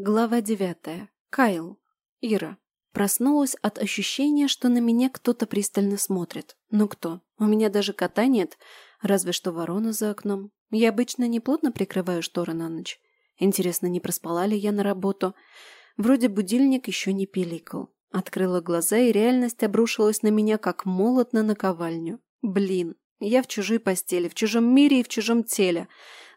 Глава девятая. Кайл. Ира. Проснулась от ощущения, что на меня кто-то пристально смотрит. Но кто? У меня даже кота нет, разве что ворона за окном. Я обычно не плотно прикрываю шторы на ночь. Интересно, не проспала ли я на работу? Вроде будильник еще не пиликал. Открыла глаза, и реальность обрушилась на меня, как молот на наковальню. Блин, я в чужой постели, в чужом мире и в чужом теле.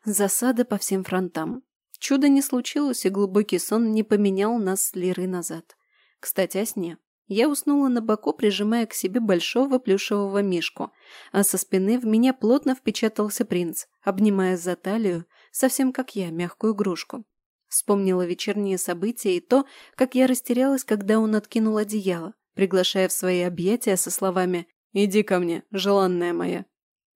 Засада по всем фронтам. Чудо не случилось, и глубокий сон не поменял нас с Лирой назад. Кстати, о сне. Я уснула на боку, прижимая к себе большого плюшевого мишку, а со спины в меня плотно впечатался принц, обнимая за талию, совсем как я, мягкую игрушку. Вспомнила вечерние события и то, как я растерялась, когда он откинул одеяло, приглашая в свои объятия со словами «Иди ко мне, желанная моя».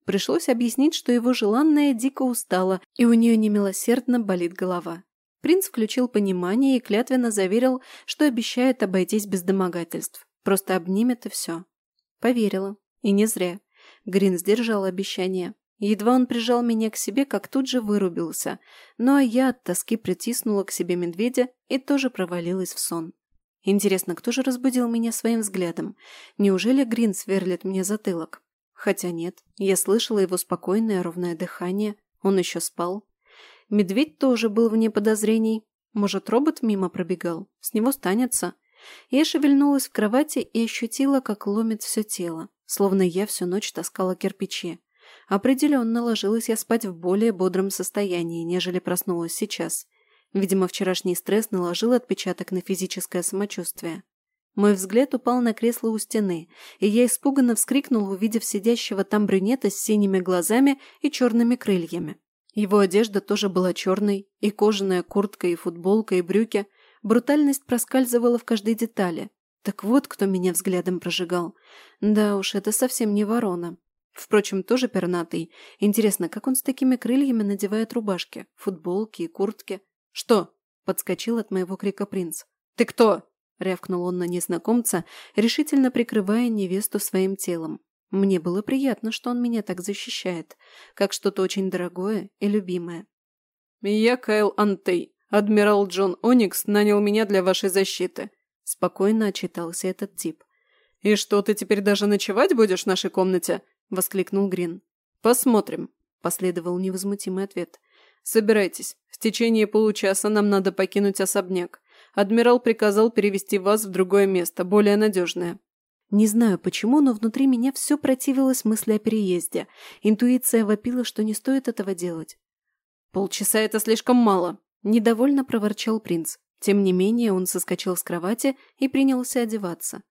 Пришлось объяснить, что его желанная дико устала, и у нее немилосердно болит голова. Принц включил понимание и клятвенно заверил, что обещает обойтись без домогательств. Просто обнимет и все. Поверила. И не зря. Грин сдержал обещание. Едва он прижал меня к себе, как тут же вырубился. Ну а я от тоски притиснула к себе медведя и тоже провалилась в сон. Интересно, кто же разбудил меня своим взглядом? Неужели Грин сверлит мне затылок? Хотя нет, я слышала его спокойное ровное дыхание, он еще спал. Медведь тоже был вне подозрений. Может, робот мимо пробегал? С него станется. Я шевельнулась в кровати и ощутила, как ломит все тело, словно я всю ночь таскала кирпичи. Определенно ложилась я спать в более бодром состоянии, нежели проснулась сейчас. Видимо, вчерашний стресс наложил отпечаток на физическое самочувствие. Мой взгляд упал на кресло у стены, и я испуганно вскрикнула, увидев сидящего там брюнета с синими глазами и черными крыльями. Его одежда тоже была черной, и кожаная куртка, и футболка, и брюки. Брутальность проскальзывала в каждой детали. Так вот, кто меня взглядом прожигал. Да уж, это совсем не ворона. Впрочем, тоже пернатый. Интересно, как он с такими крыльями надевает рубашки, футболки и куртки? «Что?» – подскочил от моего крика принц. «Ты кто?» – рявкнул он на незнакомца, решительно прикрывая невесту своим телом. Мне было приятно, что он меня так защищает, как что-то очень дорогое и любимое. «Я Кайл Антей. Адмирал Джон Оникс нанял меня для вашей защиты», – спокойно отчитался этот тип. «И что, ты теперь даже ночевать будешь в нашей комнате?» – воскликнул Грин. «Посмотрим», – последовал невозмутимый ответ. «Собирайтесь. В течение получаса нам надо покинуть особняк. Адмирал приказал перевести вас в другое место, более надежное. Не знаю почему, но внутри меня все противилось мысли о переезде. Интуиция вопила, что не стоит этого делать. «Полчаса – это слишком мало», – недовольно проворчал принц. Тем не менее, он соскочил с кровати и принялся одеваться.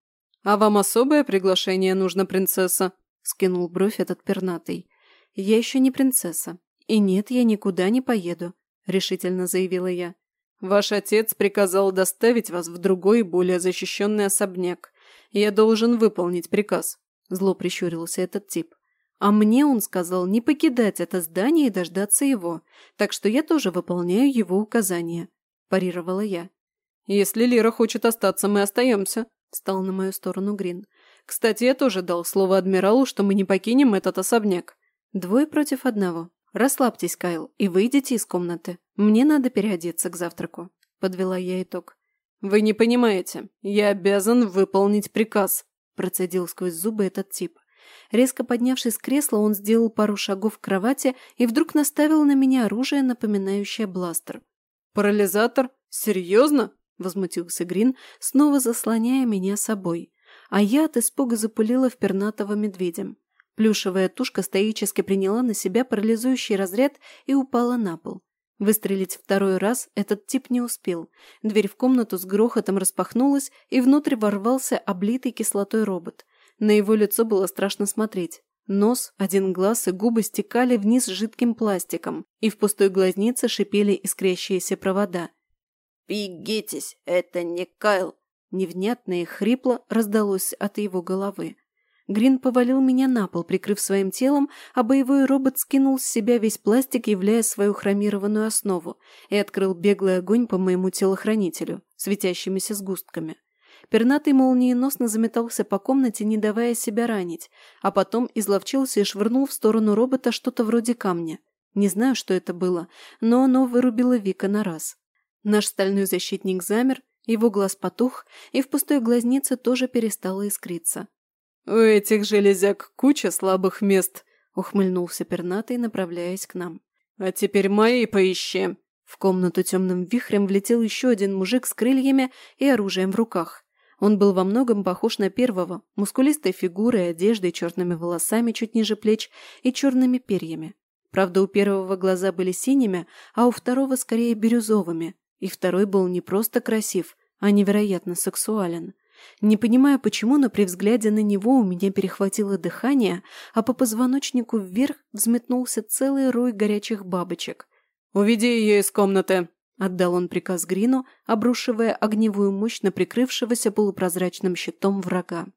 «А вам особое приглашение нужно, принцесса?» – скинул бровь этот пернатый. «Я еще не принцесса. И нет, я никуда не поеду», – решительно заявила я. Ваш отец приказал доставить вас в другой, более защищенный особняк. Я должен выполнить приказ», – зло прищурился этот тип. «А мне он сказал не покидать это здание и дождаться его, так что я тоже выполняю его указания», – парировала я. «Если Лира хочет остаться, мы остаемся», – встал на мою сторону Грин. «Кстати, я тоже дал слово адмиралу, что мы не покинем этот особняк». «Двое против одного. Расслабьтесь, Кайл, и выйдите из комнаты. Мне надо переодеться к завтраку», – подвела я итог. «Вы не понимаете. Я обязан выполнить приказ», – процедил сквозь зубы этот тип. Резко поднявшись с кресла, он сделал пару шагов к кровати и вдруг наставил на меня оружие, напоминающее бластер. «Парализатор? Серьезно?» – возмутился Грин, снова заслоняя меня собой. А я от испуга запулила в пернатого медведем. Плюшевая тушка стоически приняла на себя парализующий разряд и упала на пол. Выстрелить второй раз этот тип не успел. Дверь в комнату с грохотом распахнулась, и внутрь ворвался облитый кислотой робот. На его лицо было страшно смотреть. Нос, один глаз и губы стекали вниз жидким пластиком, и в пустой глазнице шипели искрящиеся провода. «Бегитесь, это не Кайл!» Невнятно и хрипло раздалось от его головы. Грин повалил меня на пол, прикрыв своим телом, а боевой робот скинул с себя весь пластик, являя свою хромированную основу, и открыл беглый огонь по моему телохранителю, светящимися сгустками. Пернатый молниеносно заметался по комнате, не давая себя ранить, а потом изловчился и швырнул в сторону робота что-то вроде камня. Не знаю, что это было, но оно вырубило Вика на раз. Наш стальной защитник замер, его глаз потух, и в пустой глазнице тоже перестало искриться. «У этих железяк куча слабых мест», — ухмыльнулся пернатый, направляясь к нам. «А теперь мои поищи!» В комнату темным вихрем влетел еще один мужик с крыльями и оружием в руках. Он был во многом похож на первого, мускулистой фигурой, одеждой, черными волосами чуть ниже плеч и черными перьями. Правда, у первого глаза были синими, а у второго скорее бирюзовыми, и второй был не просто красив, а невероятно сексуален. Не понимаю почему, но при взгляде на него у меня перехватило дыхание, а по позвоночнику вверх взметнулся целый рой горячих бабочек. «Уведи ее из комнаты!» — отдал он приказ Грину, обрушивая огневую мощь на прикрывшегося полупрозрачным щитом врага.